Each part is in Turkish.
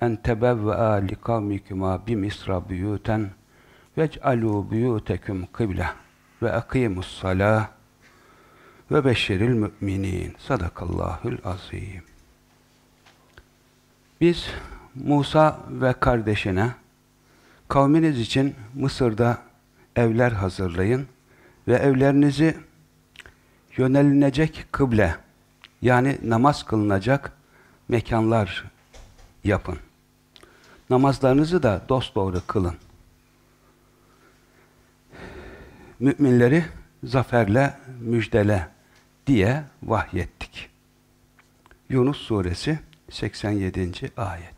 en tebevve'a li kavmikuma bi Misra buyuten vec'alû buyuteküm kıble ve akimus salah ve beşşiril müminin. Sadakallahül azim. Biz Musa ve kardeşine kavminiz için Mısır'da evler hazırlayın ve evlerinizi yönelinecek kıble yani namaz kılınacak mekanlar yapın. Namazlarınızı da dosdoğru kılın. Müminleri zaferle müjdele diye vahyettik. Yunus suresi 87. ayet.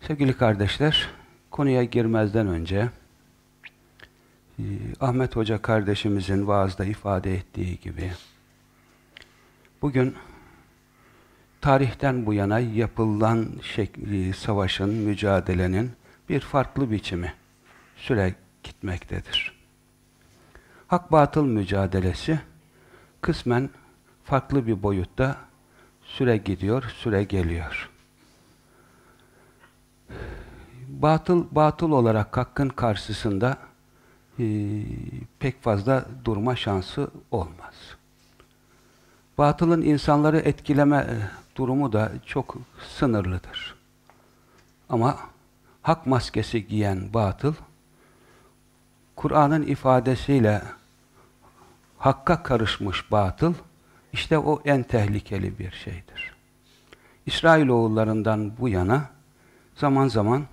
Sevgili kardeşler, konuya girmezden önce e, Ahmet Hoca kardeşimizin vaazda ifade ettiği gibi bugün tarihten bu yana yapılan şekli, savaşın, mücadelenin bir farklı biçimi süre gitmektedir. Hak-batıl mücadelesi kısmen farklı bir boyutta süre gidiyor, süre geliyor. Batıl, batıl olarak hakkın karşısında e, pek fazla durma şansı olmaz. Batılın insanları etkileme e, durumu da çok sınırlıdır. Ama hak maskesi giyen batıl, Kur'an'ın ifadesiyle hakka karışmış batıl, işte o en tehlikeli bir şeydir. İsrailoğullarından bu yana zaman zaman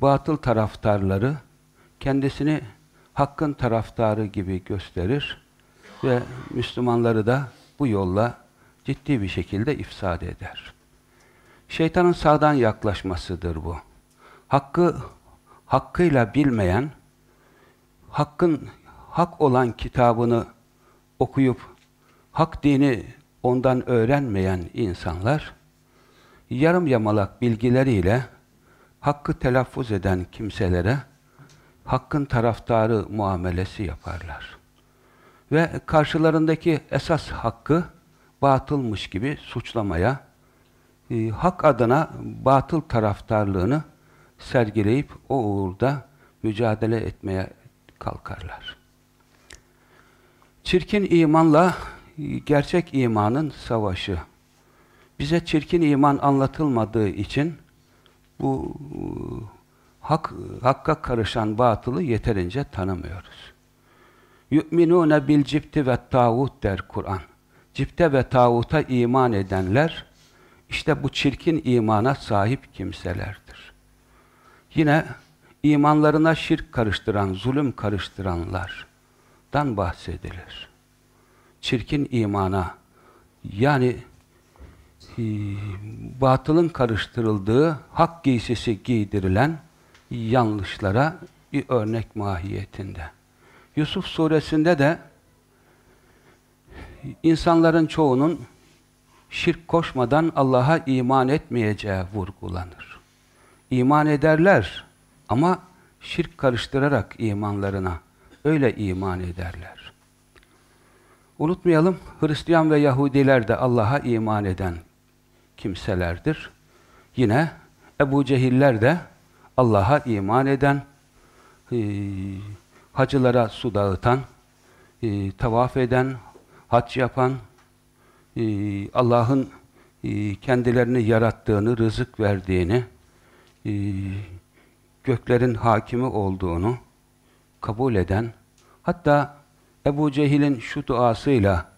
batıl taraftarları kendisini hakkın taraftarı gibi gösterir ve Müslümanları da bu yolla ciddi bir şekilde ifsad eder. Şeytanın sağdan yaklaşmasıdır bu. Hakkı hakkıyla bilmeyen, hakkın hak olan kitabını okuyup hak dini ondan öğrenmeyen insanlar yarım yamalak bilgileriyle hakkı telaffuz eden kimselere hakkın taraftarı muamelesi yaparlar. Ve karşılarındaki esas hakkı batılmış gibi suçlamaya, e, hak adına batıl taraftarlığını sergileyip o uğurda mücadele etmeye kalkarlar. Çirkin imanla gerçek imanın savaşı. Bize çirkin iman anlatılmadığı için bu hak hakka karışan batılı yeterince tanımıyoruz. Cipti ve tağut der Kur'an. Cipte ve tağuta iman edenler işte bu çirkin imana sahip kimselerdir. Yine imanlarına şirk karıştıran, zulüm karıştıranlardan bahsedilir. Çirkin imana yani e, batılın karıştırıldığı hak giysisi giydirilen yanlışlara bir örnek mahiyetinde. Yusuf suresinde de insanların çoğunun şirk koşmadan Allah'a iman etmeyeceği vurgulanır. İman ederler ama şirk karıştırarak imanlarına öyle iman ederler. Unutmayalım Hristiyan ve Yahudiler de Allah'a iman eden kimselerdir. Yine Ebu Cehiller de Allah'a iman eden, e, hacılara su dağıtan, e, tavaf eden, hac yapan, e, Allah'ın e, kendilerini yarattığını, rızık verdiğini, e, göklerin hakimi olduğunu kabul eden, hatta Ebu Cehil'in şu duasıyla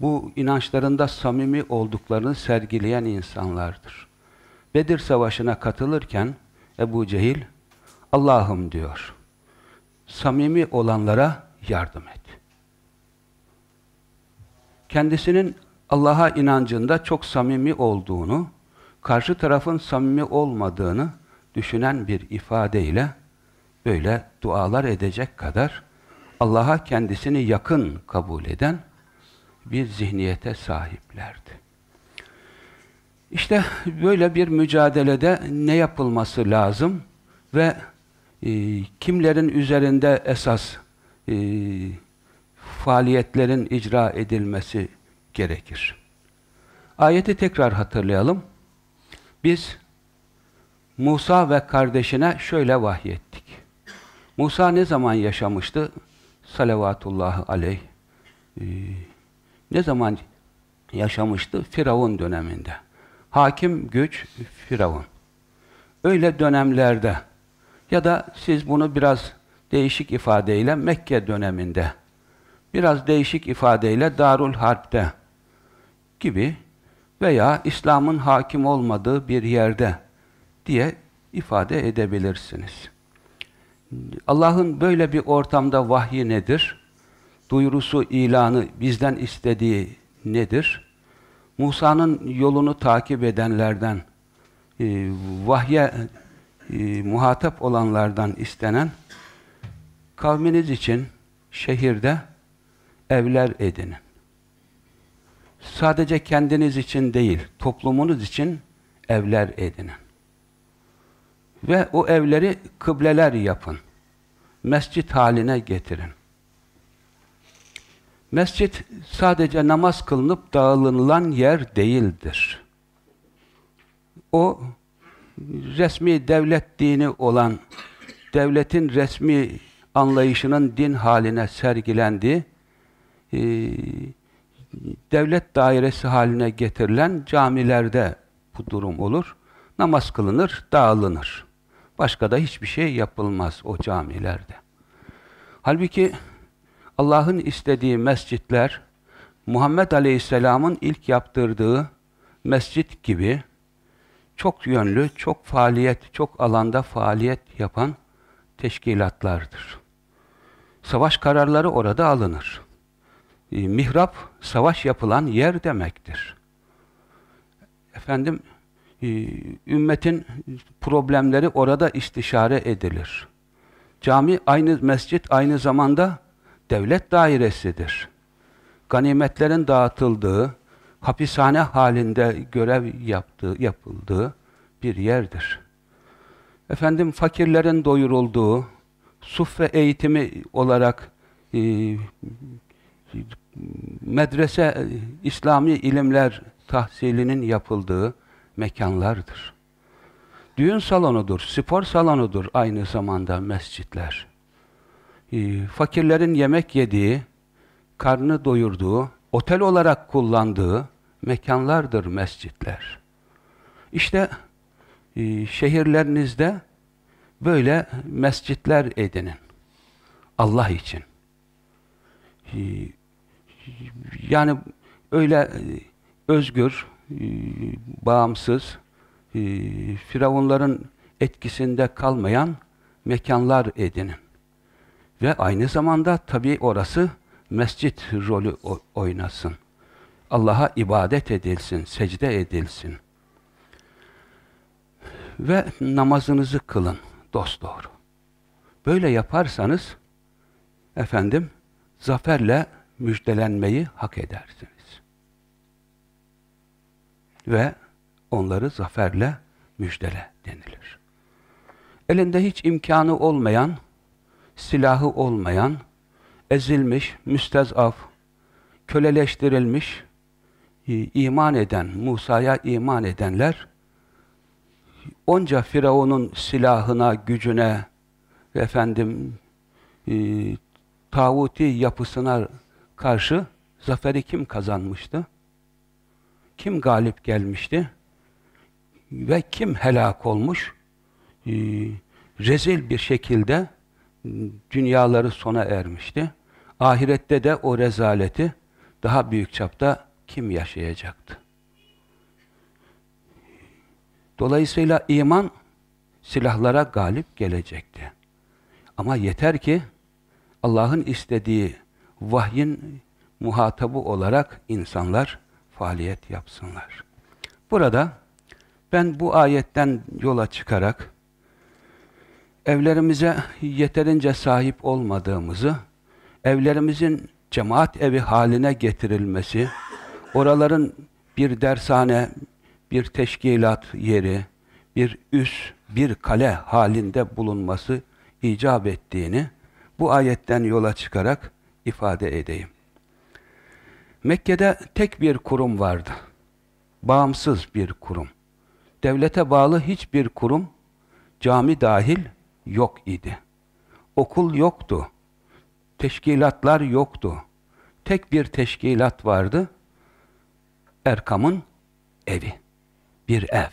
bu inançlarında samimi olduklarını sergileyen insanlardır. Bedir Savaşı'na katılırken Ebu Cehil, Allah'ım diyor, samimi olanlara yardım et. Kendisinin Allah'a inancında çok samimi olduğunu, karşı tarafın samimi olmadığını düşünen bir ifadeyle böyle dualar edecek kadar Allah'a kendisini yakın kabul eden bir zihniyete sahiplerdi. İşte böyle bir mücadelede ne yapılması lazım ve e, kimlerin üzerinde esas e, faaliyetlerin icra edilmesi gerekir. Ayeti tekrar hatırlayalım. Biz Musa ve kardeşine şöyle vahyettik. Musa ne zaman yaşamıştı? Salavatullahi aleyh. Ee, ne zaman yaşamıştı? Firavun döneminde. Hakim güç Firavun. Öyle dönemlerde ya da siz bunu biraz değişik ifadeyle Mekke döneminde, biraz değişik ifadeyle Darul Harp'te gibi veya İslam'ın hakim olmadığı bir yerde diye ifade edebilirsiniz. Allah'ın böyle bir ortamda vahyi nedir? Duyurusu, ilanı bizden istediği nedir? Musa'nın yolunu takip edenlerden, e, vahye e, muhatap olanlardan istenen kavminiz için şehirde evler edinin. Sadece kendiniz için değil, toplumunuz için evler edinin. Ve o evleri kıbleler yapın. Mescit haline getirin. Mescit sadece namaz kılınıp dağılınılan yer değildir. O resmi devlet dini olan devletin resmi anlayışının din haline sergilendiği e, devlet dairesi haline getirilen camilerde bu durum olur. Namaz kılınır, dağılınır. Başka da hiçbir şey yapılmaz o camilerde. Halbuki Allah'ın istediği mescitler Muhammed Aleyhisselam'ın ilk yaptırdığı mescit gibi çok yönlü, çok faaliyet, çok alanda faaliyet yapan teşkilatlardır. Savaş kararları orada alınır. E, mihrap, savaş yapılan yer demektir. Efendim, e, ümmetin problemleri orada istişare edilir. Cami, aynı mescit aynı zamanda devlet dairesidir. Ganimetlerin dağıtıldığı, hapishane halinde görev yaptığı, yapıldığı bir yerdir. Efendim fakirlerin doyurulduğu, suffe eğitimi olarak e, medrese, İslami ilimler tahsilinin yapıldığı mekanlardır. Düğün salonudur, spor salonudur aynı zamanda mescitler. E, fakirlerin yemek yediği, karnını doyurduğu, otel olarak kullandığı mekanlardır mescitler. İşte e, şehirlerinizde böyle mescitler edinin. Allah için. Yani öyle e, özgür, e, bağımsız, e, firavunların etkisinde kalmayan mekanlar edinin. Ve aynı zamanda tabi orası mescit rolü oynasın. Allah'a ibadet edilsin, secde edilsin. Ve namazınızı kılın dosdoğru. Böyle yaparsanız efendim zaferle müjdelenmeyi hak edersiniz. Ve onları zaferle müjdele denilir. Elinde hiç imkanı olmayan, silahı olmayan, ezilmiş, müstezaf, köleleştirilmiş, iman eden, Musa'ya iman edenler, onca Firavun'un silahına, gücüne, efendim, e, tağuti yapısına karşı zaferi kim kazanmıştı? Kim galip gelmişti? Ve kim helak olmuş? e, rezil bir şekilde dünyaları sona ermişti. Ahirette de o rezaleti daha büyük çapta kim yaşayacaktı? Dolayısıyla iman silahlara galip gelecekti. Ama yeter ki Allah'ın istediği vahyin muhatabı olarak insanlar faaliyet yapsınlar. Burada ben bu ayetten yola çıkarak evlerimize yeterince sahip olmadığımızı, evlerimizin cemaat evi haline getirilmesi, oraların bir dershane, bir teşkilat yeri, bir üs, bir kale halinde bulunması icap ettiğini bu ayetten yola çıkarak ifade edeyim. Mekke'de tek bir kurum vardı. Bağımsız bir kurum. Devlete bağlı hiçbir kurum, cami dahil yok idi. Okul yoktu. Teşkilatlar yoktu. Tek bir teşkilat vardı. Erkam'ın evi. Bir ev.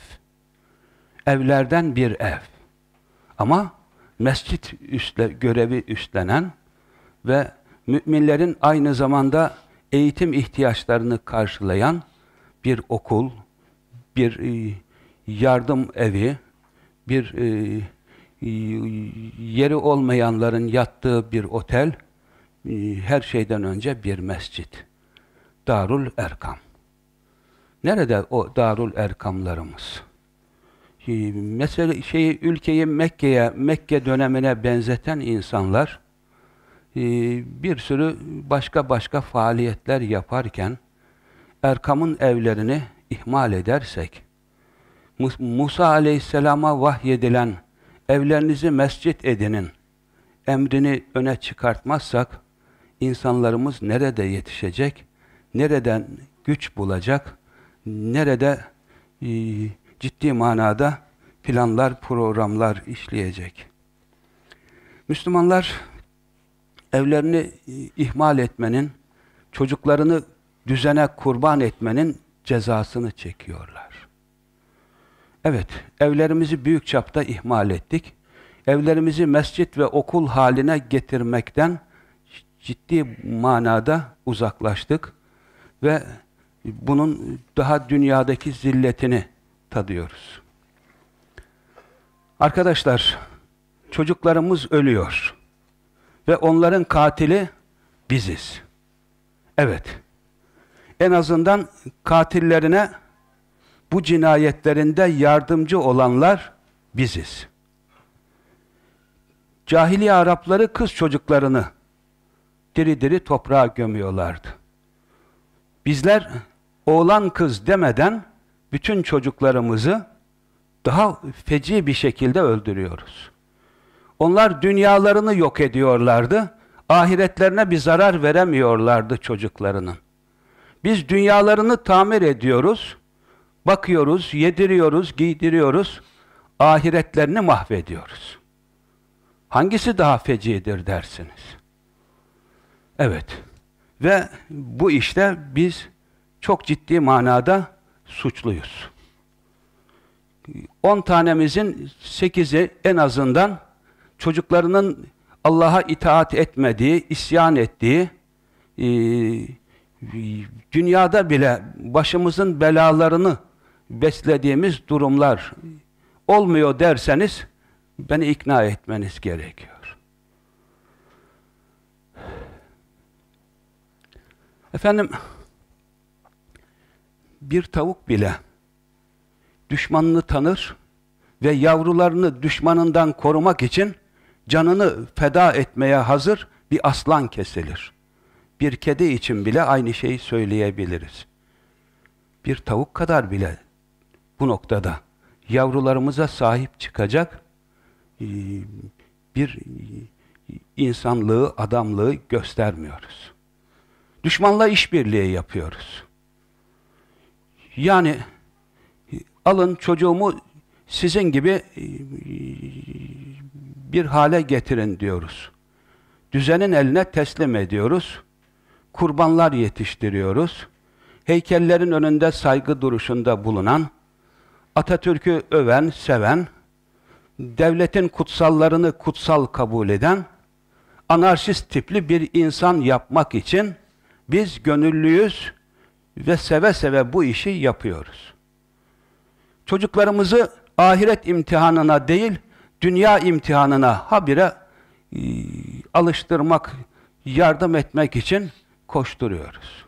Evlerden bir ev. Ama mescit üstle, görevi üstlenen ve müminlerin aynı zamanda eğitim ihtiyaçlarını karşılayan bir okul, bir e, yardım evi, bir e, yeri olmayanların yattığı bir otel, e, her şeyden önce bir mescit. Darul Erkam. Nerede o Darul Erkamlarımız? Mesela şeyi ülkeyi Mekke'ye, Mekke dönemine benzeten insanlar bir sürü başka başka faaliyetler yaparken Erkam'ın evlerini ihmal edersek Musa aleyhisselama vahyedilen evlerinizi mescit edinin emrini öne çıkartmazsak insanlarımız nerede yetişecek, nereden güç bulacak, nerede e, ciddi manada planlar, programlar işleyecek. Müslümanlar evlerini ihmal etmenin, çocuklarını düzene kurban etmenin cezasını çekiyorlar. Evet, evlerimizi büyük çapta ihmal ettik. Evlerimizi mescit ve okul haline getirmekten ciddi manada uzaklaştık ve bunun daha dünyadaki zilletini tadıyoruz. Arkadaşlar, çocuklarımız ölüyor ve onların katili biziz. Evet, en azından katillerine bu cinayetlerinde yardımcı olanlar biziz. Cahiliye Arapları kız çocuklarını diri diri toprağa gömüyorlardı. Bizler oğlan kız demeden bütün çocuklarımızı daha feci bir şekilde öldürüyoruz. Onlar dünyalarını yok ediyorlardı, ahiretlerine bir zarar veremiyorlardı çocuklarının. Biz dünyalarını tamir ediyoruz, bakıyoruz, yediriyoruz, giydiriyoruz, ahiretlerini mahvediyoruz. Hangisi daha fecidir dersiniz? Evet. Ve bu işte biz çok ciddi manada suçluyuz. 10 tanemizin 8'i en azından çocuklarının Allah'a itaat etmediği, isyan ettiği, e, dünyada bile başımızın belalarını beslediğimiz durumlar olmuyor derseniz beni ikna etmeniz gerekiyor. Efendim bir tavuk bile düşmanını tanır ve yavrularını düşmanından korumak için canını feda etmeye hazır bir aslan kesilir. Bir kedi için bile aynı şeyi söyleyebiliriz. Bir tavuk kadar bile bu noktada yavrularımıza sahip çıkacak e, bir insanlığı, adamlığı göstermiyoruz. Düşmanla işbirliği yapıyoruz. Yani alın çocuğumu sizin gibi e, bir hale getirin diyoruz. Düzenin eline teslim ediyoruz. Kurbanlar yetiştiriyoruz. Heykellerin önünde saygı duruşunda bulunan, Atatürk'ü öven, seven, devletin kutsallarını kutsal kabul eden, anarşist tipli bir insan yapmak için biz gönüllüyüz ve seve seve bu işi yapıyoruz. Çocuklarımızı ahiret imtihanına değil, dünya imtihanına habire e, alıştırmak, yardım etmek için koşturuyoruz.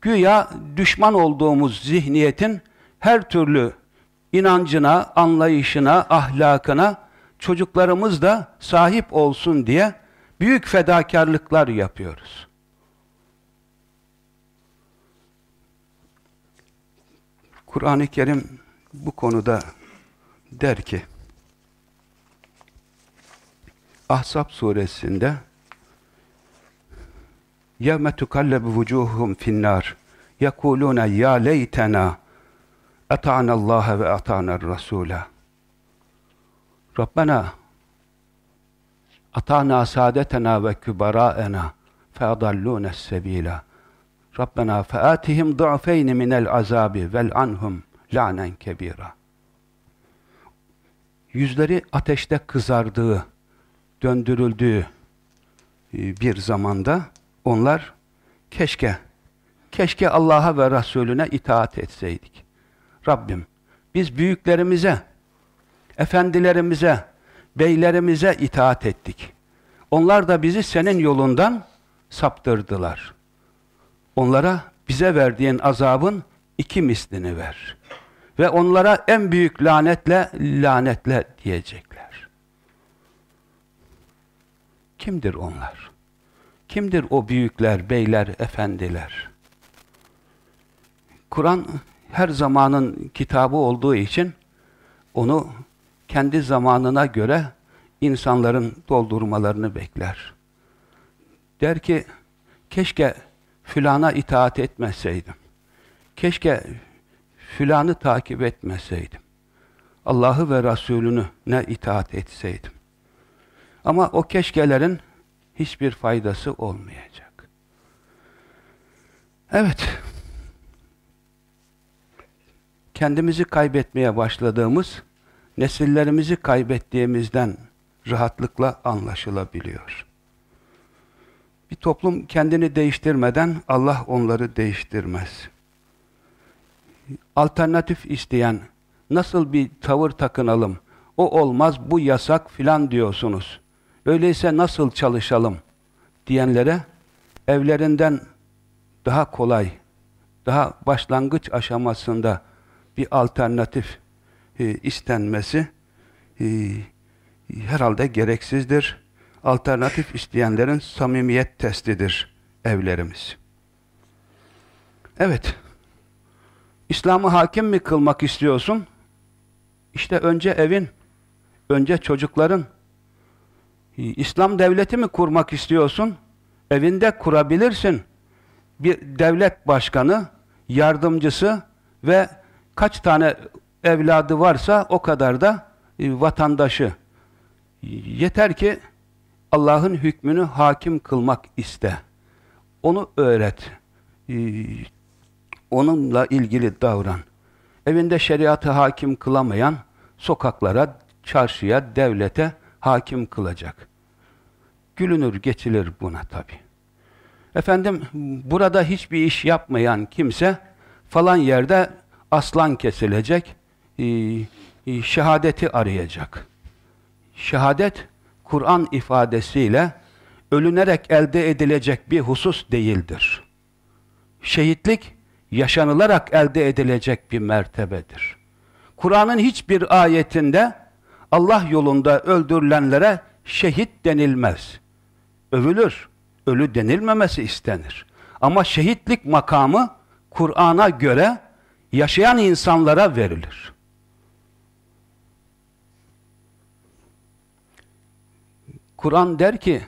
Güya düşman olduğumuz zihniyetin her türlü inancına, anlayışına, ahlakına çocuklarımız da sahip olsun diye büyük fedakarlıklar yapıyoruz. Kur'an-ı Kerim bu konuda der ki Ahzab suresinde ya metukallabu vucuhum finnar yekuluna ya leytena ata'na Allah ve ata'na Rasula. Rabbena ata'na saadetena ve kübara'ena feadallûne sebila Rabbena featihim du'feyni minel azabi vel anhum lanen kebira. Yüzleri ateşte kızardığı, döndürüldüğü e, bir zamanda onlar keşke, keşke Allah'a ve Resulüne itaat etseydik. Rabbim, biz büyüklerimize, efendilerimize, beylerimize itaat ettik. Onlar da bizi senin yolundan saptırdılar. Onlara bize verdiğin azabın iki mislini ver. Ve onlara en büyük lanetle, lanetle diyecekler. Kimdir onlar? Kimdir o büyükler, beyler, efendiler? Kur'an her zamanın kitabı olduğu için onu kendi zamanına göre insanların doldurmalarını bekler. Der ki, keşke fülana itaat etmeseydim. Keşke filanı takip etmeseydim. Allah'ı ve Resulünü ne itaat etseydim. Ama o keşkelerin hiçbir faydası olmayacak. Evet, kendimizi kaybetmeye başladığımız, nesillerimizi kaybettiğimizden rahatlıkla anlaşılabiliyor. Bir toplum kendini değiştirmeden Allah onları değiştirmez. Alternatif isteyen, nasıl bir tavır takınalım, o olmaz, bu yasak filan diyorsunuz. Öyleyse nasıl çalışalım diyenlere evlerinden daha kolay, daha başlangıç aşamasında bir alternatif e, istenmesi e, herhalde gereksizdir. Alternatif isteyenlerin samimiyet testidir evlerimiz. Evet, İslam'ı hakim mi kılmak istiyorsun? İşte önce evin, önce çocukların. İslam devleti mi kurmak istiyorsun? Evinde kurabilirsin. Bir devlet başkanı, yardımcısı ve kaç tane evladı varsa o kadar da e, vatandaşı. Yeter ki Allah'ın hükmünü hakim kılmak iste. Onu öğret. Onunla ilgili davran. Evinde şeriatı hakim kılamayan sokaklara, çarşıya, devlete hakim kılacak. Gülünür, geçilir buna tabi. Efendim, burada hiçbir iş yapmayan kimse falan yerde aslan kesilecek, e, e, şehadeti arayacak. Şehadet, Kur'an ifadesiyle ölünerek elde edilecek bir husus değildir. Şehitlik, yaşanılarak elde edilecek bir mertebedir. Kur'an'ın hiçbir ayetinde Allah yolunda öldürülenlere şehit denilmez. Övülür, ölü denilmemesi istenir. Ama şehitlik makamı Kur'an'a göre yaşayan insanlara verilir. Kur'an der ki,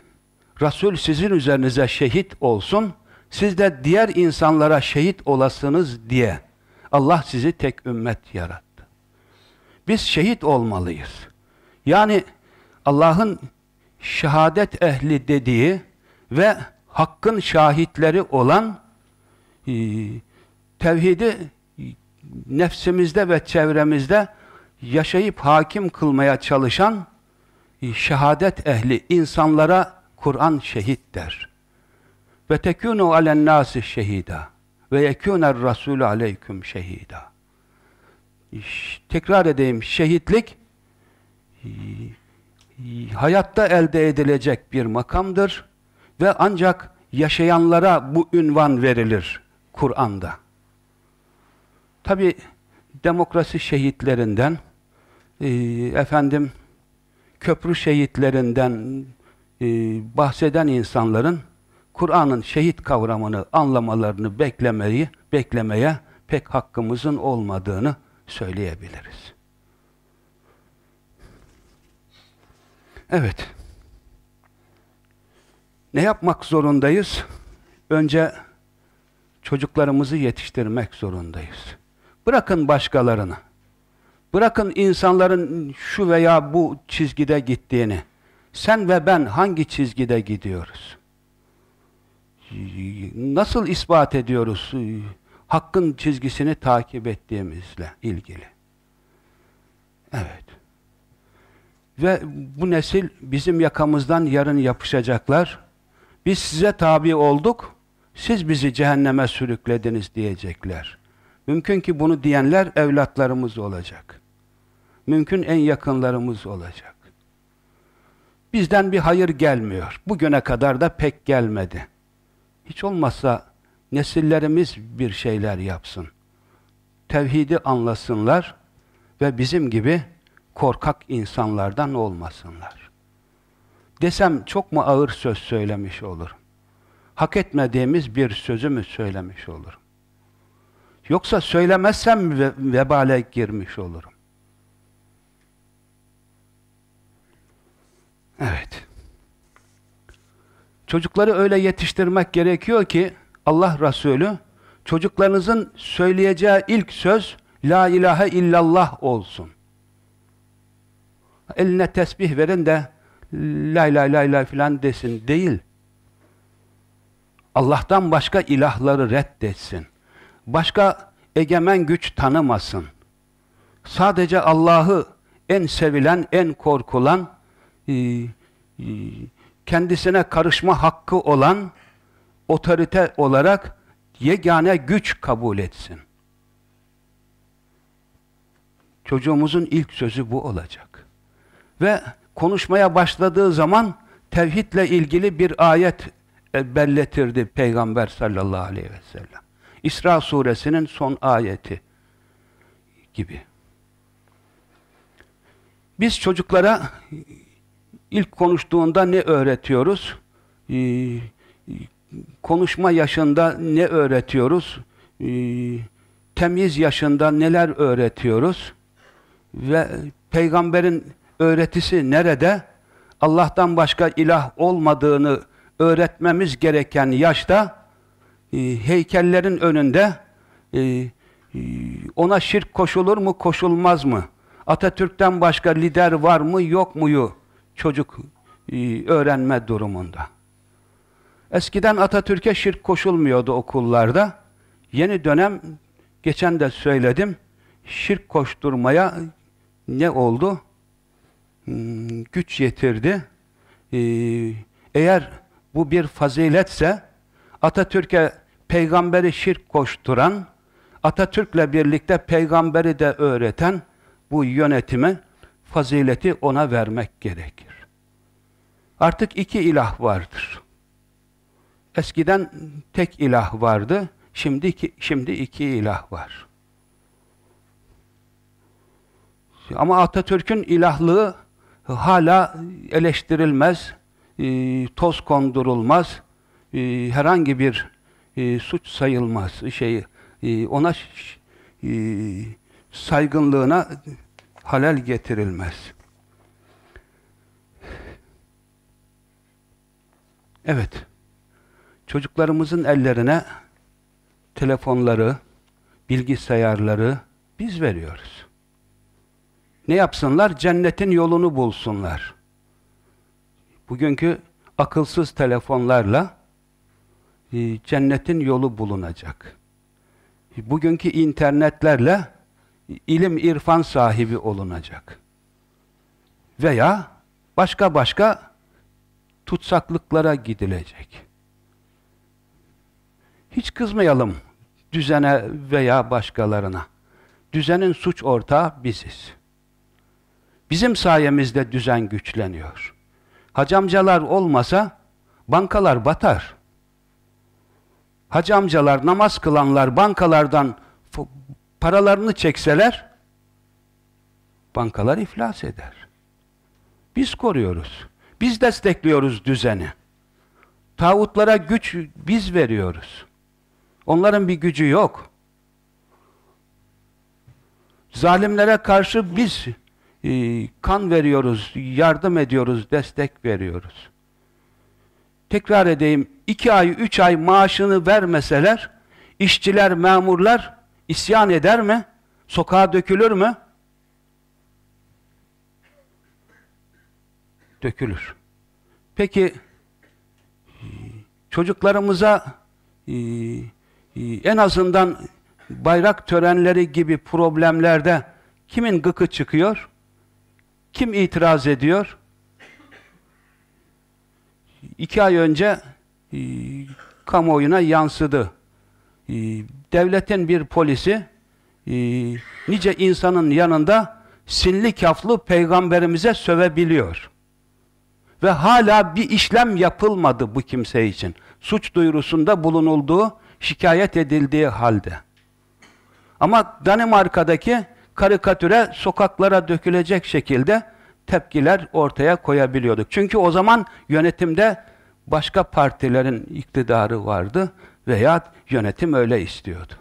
Resul sizin üzerinize şehit olsun, siz de diğer insanlara şehit olasınız diye Allah sizi tek ümmet yarattı. Biz şehit olmalıyız. Yani Allah'ın şehadet ehli dediği ve hakkın şahitleri olan e, tevhidi nefsimizde ve çevremizde yaşayıp hakim kılmaya çalışan e, şehadet ehli insanlara Kur'an şehit der. Ve tekunu alen nasi şehida ve yekuner rasulü aleyküm şehida. Tekrar edeyim, şehitlik hayatta elde edilecek bir makamdır ve ancak yaşayanlara bu ünvan verilir Kur'an'da. Tabi demokrasi şehitlerinden, e, efendim köprü şehitlerinden e, bahseden insanların Kur'an'ın şehit kavramını anlamalarını beklemeyi, beklemeye pek hakkımızın olmadığını söyleyebiliriz. Evet. Ne yapmak zorundayız? Önce çocuklarımızı yetiştirmek zorundayız. Bırakın başkalarını. Bırakın insanların şu veya bu çizgide gittiğini. Sen ve ben hangi çizgide gidiyoruz? Nasıl ispat ediyoruz hakkın çizgisini takip ettiğimizle ilgili? Evet. Ve bu nesil bizim yakamızdan yarın yapışacaklar. Biz size tabi olduk, siz bizi cehenneme sürüklediniz diyecekler. Mümkün ki bunu diyenler evlatlarımız olacak. Mümkün en yakınlarımız olacak. Bizden bir hayır gelmiyor. Bugüne kadar da pek gelmedi. Hiç olmazsa nesillerimiz bir şeyler yapsın. Tevhidi anlasınlar ve bizim gibi korkak insanlardan olmasınlar. Desem çok mu ağır söz söylemiş olurum? Hak etmediğimiz bir sözü mü söylemiş olurum? Yoksa söylemezsem ve vebale girmiş olurum. Evet. Çocukları öyle yetiştirmek gerekiyor ki Allah Resulü çocuklarınızın söyleyeceği ilk söz La ilahe illallah olsun. Eline tesbih verin de la ilahe la ilahe filan desin. Değil. Allah'tan başka ilahları reddetsin. Başka egemen güç tanımasın. Sadece Allah'ı en sevilen, en korkulan, e, e, kendisine karışma hakkı olan otorite olarak yegane güç kabul etsin. Çocuğumuzun ilk sözü bu olacak. Ve konuşmaya başladığı zaman tevhidle ilgili bir ayet belletirdi Peygamber sallallahu aleyhi ve sellem. İsra suresinin son ayeti gibi. Biz çocuklara ilk konuştuğunda ne öğretiyoruz? Ee, konuşma yaşında ne öğretiyoruz? Ee, temiz yaşında neler öğretiyoruz? Ve peygamberin öğretisi nerede? Allah'tan başka ilah olmadığını öğretmemiz gereken yaşta e, heykellerin önünde e, e, ona şirk koşulur mu, koşulmaz mı? Atatürk'ten başka lider var mı, yok muyu? Çocuk e, öğrenme durumunda. Eskiden Atatürk'e şirk koşulmuyordu okullarda. Yeni dönem, geçen de söyledim, şirk koşturmaya ne oldu? Hmm, güç yetirdi. Ee, eğer bu bir faziletse Atatürk'e peygamberi şirk koşturan, Atatürk'le birlikte peygamberi de öğreten bu yönetimi, fazileti ona vermek gerekir. Artık iki ilah vardır. Eskiden tek ilah vardı, şimdi iki, şimdi iki ilah var. Ama Atatürk'ün ilahlığı hala eleştirilmez, e, toz kondurulmaz, e, herhangi bir e, suç sayılmaz. Şey, ona saygınlığına halel getirilmez. Evet, çocuklarımızın ellerine telefonları, bilgisayarları biz veriyoruz. Ne yapsınlar? Cennetin yolunu bulsunlar. Bugünkü akılsız telefonlarla e, cennetin yolu bulunacak. bugünkü internetlerle ilim irfan sahibi olunacak. Veya başka başka tutsaklıklara gidilecek. Hiç kızmayalım düzene veya başkalarına. Düzenin suç ortağı biziz. Bizim sayemizde düzen güçleniyor. Hacamcalar olmasa bankalar batar. Hacı amcalar, namaz kılanlar bankalardan paralarını çekseler bankalar iflas eder. Biz koruyoruz. Biz destekliyoruz düzeni. Tağutlara güç biz veriyoruz. Onların bir gücü yok. Zalimlere karşı biz e, kan veriyoruz, yardım ediyoruz, destek veriyoruz. Tekrar edeyim, iki ay, üç ay maaşını vermeseler, işçiler, memurlar isyan eder mi? Sokağa dökülür mü? Dökülür. Peki, çocuklarımıza e, e, en azından bayrak törenleri gibi problemlerde kimin gıkı çıkıyor? Kim itiraz ediyor? iki ay önce e, kamuoyuna yansıdı. E, devletin bir polisi e, nice insanın yanında sinli kaflı peygamberimize sövebiliyor. Ve hala bir işlem yapılmadı bu kimse için. Suç duyurusunda bulunulduğu, şikayet edildiği halde. Ama Danimarka'daki karikatüre sokaklara dökülecek şekilde tepkiler ortaya koyabiliyorduk. Çünkü o zaman yönetimde başka partilerin iktidarı vardı veya yönetim öyle istiyordu.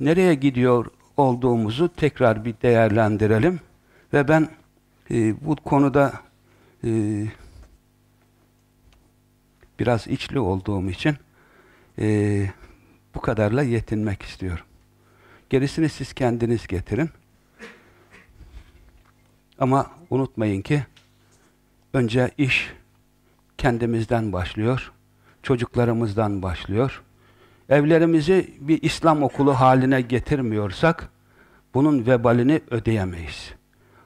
Nereye gidiyor olduğumuzu tekrar bir değerlendirelim ve ben e, bu konuda e, biraz içli olduğum için e, bu kadarla yetinmek istiyorum. Gerisini siz kendiniz getirin. Ama unutmayın ki önce iş kendimizden başlıyor, çocuklarımızdan başlıyor. Evlerimizi bir İslam okulu haline getirmiyorsak bunun vebalini ödeyemeyiz.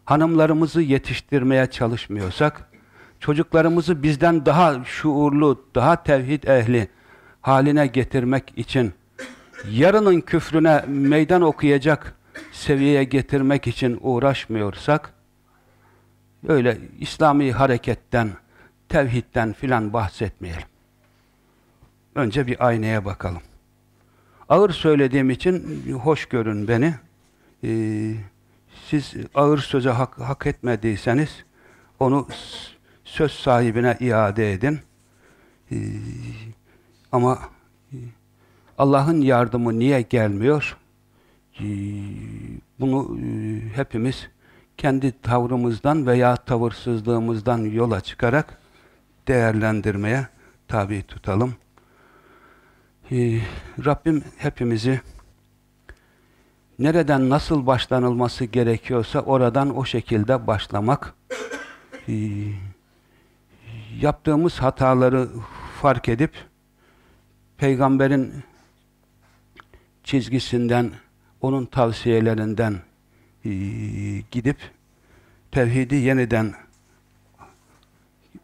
Hanımlarımızı yetiştirmeye çalışmıyorsak, çocuklarımızı bizden daha şuurlu, daha tevhid ehli haline getirmek için yarının küfrüne meydan okuyacak seviyeye getirmek için uğraşmıyorsak, öyle İslami hareketten, tevhidden filan bahsetmeyelim. Önce bir aynaya bakalım. Ağır söylediğim için hoş görün beni. Ee, siz ağır söze hak, hak etmediyseniz onu söz sahibine iade edin. Ee, ama Allah'ın yardımı niye gelmiyor? Ee, bunu e, hepimiz kendi tavrımızdan veya tavırsızlığımızdan yola çıkarak değerlendirmeye tabi tutalım. Ee, Rabbim hepimizi nereden nasıl başlanılması gerekiyorsa oradan o şekilde başlamak, ee, yaptığımız hataları fark edip peygamberin çizgisinden, onun tavsiyelerinden e, gidip tevhidi yeniden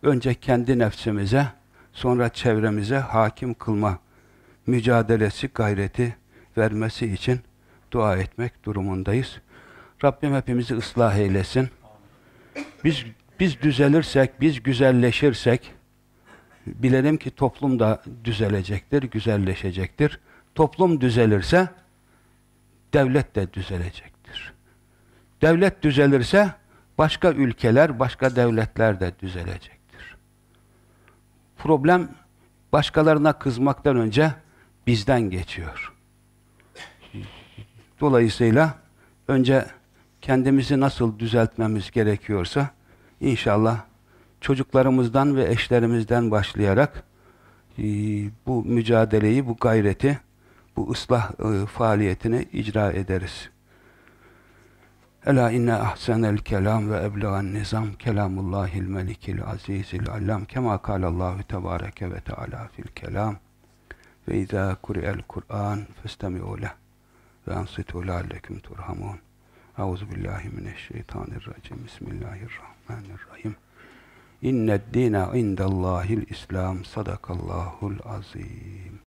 önce kendi nefsimize sonra çevremize hakim kılma mücadelesi, gayreti vermesi için dua etmek durumundayız. Rabbim hepimizi ıslah eylesin. Biz biz düzelirsek, biz güzelleşirsek bilelim ki toplum da düzelecektir, güzelleşecektir. Toplum düzelirse devlet de düzelecektir. Devlet düzelirse başka ülkeler, başka devletler de düzelecektir. Problem başkalarına kızmaktan önce bizden geçiyor. Dolayısıyla önce kendimizi nasıl düzeltmemiz gerekiyorsa inşallah çocuklarımızdan ve eşlerimizden başlayarak e, bu mücadeleyi, bu gayreti, bu ıslah e, faaliyetini icra ederiz. Ela inne ahsenel kelam ve eblegan nizam kelamullahil melikil azizil allam kema kalallahu tebareke ve teala fil kelam Ve izâ kuri'el Kur'an festemi'û leh ve ansitû leallekum turhamun. Euzu billahi mineşşeytanirracim. Bismillahirrahmanirrahim. İnned dîne indellâhil İslam. Sadakallahul azîm.